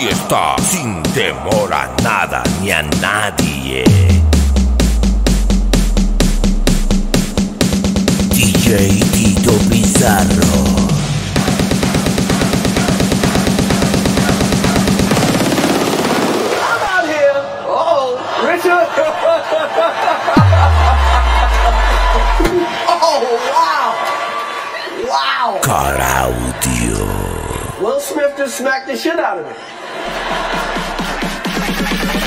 Aquí está, sin temor a nada ni a nadie. DJ Tito Pizarro. I'm out here. Oh, Richard. oh, wow. Wow. Caraudio. Will Smith just smacked the shit out of me. ハハハハ!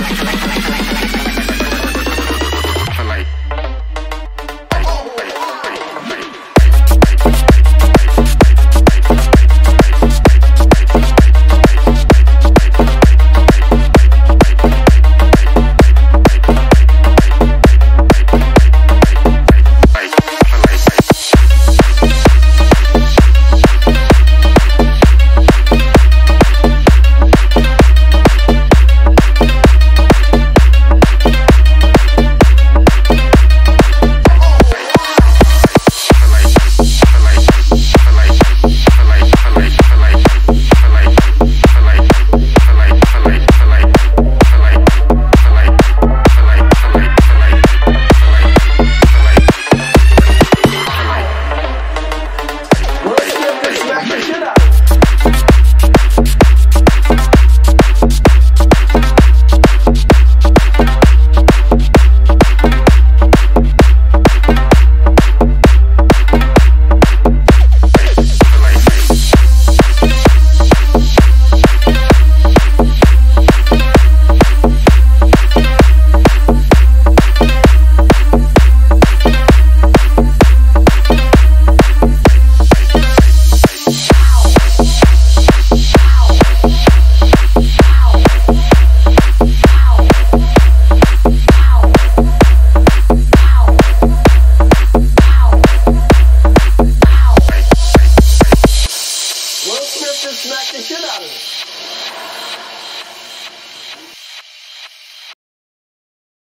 Just smacked the shit out of me.